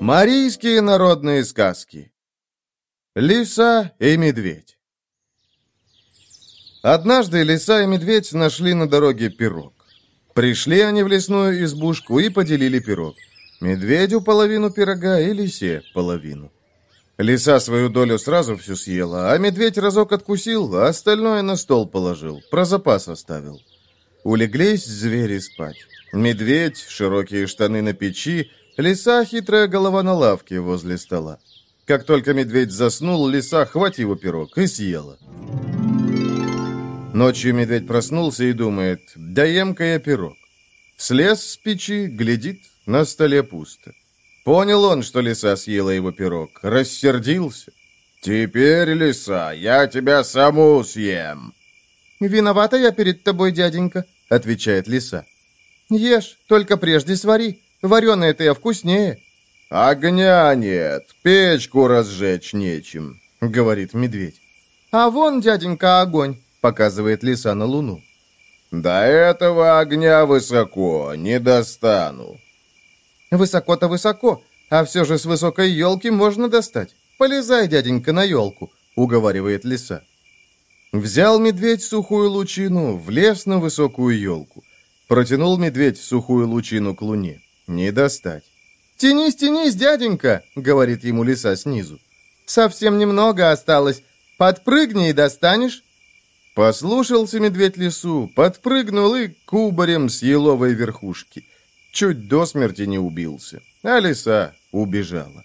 Марийские народные сказки Лиса и медведь Однажды лиса и медведь нашли на дороге пирог. Пришли они в лесную избушку и поделили пирог. Медведю половину пирога и лисе половину. Лиса свою долю сразу всю съела, а медведь разок откусил, а остальное на стол положил, про запас оставил. Улеглись звери спать. Медведь, широкие штаны на печи, лиса, хитрая голова на лавке возле стола. Как только медведь заснул, лиса хватила пирог и съела. Ночью медведь проснулся и думает, даем-ка я пирог. Слез с печи, глядит, на столе пусто. Понял он, что лиса съела его пирог, рассердился. «Теперь, лиса, я тебя саму съем!» «Виновата я перед тобой, дяденька», — отвечает лиса. «Ешь, только прежде свари. Вареное-то вкуснее». «Огня нет, печку разжечь нечем», — говорит медведь. «А вон, дяденька, огонь», — показывает лиса на луну. «До этого огня высоко, не достану». «Высоко-то высоко, а все же с высокой елки можно достать. Полезай, дяденька, на елку», — уговаривает лиса. Взял медведь сухую лучину, влез на высокую елку. Протянул медведь сухую лучину к луне. Не достать. «Тянись, тянись, дяденька!» — говорит ему лиса снизу. «Совсем немного осталось. Подпрыгни и достанешь». Послушался медведь лису, подпрыгнул и кубарем с еловой верхушки. Чуть до смерти не убился. А лиса убежала.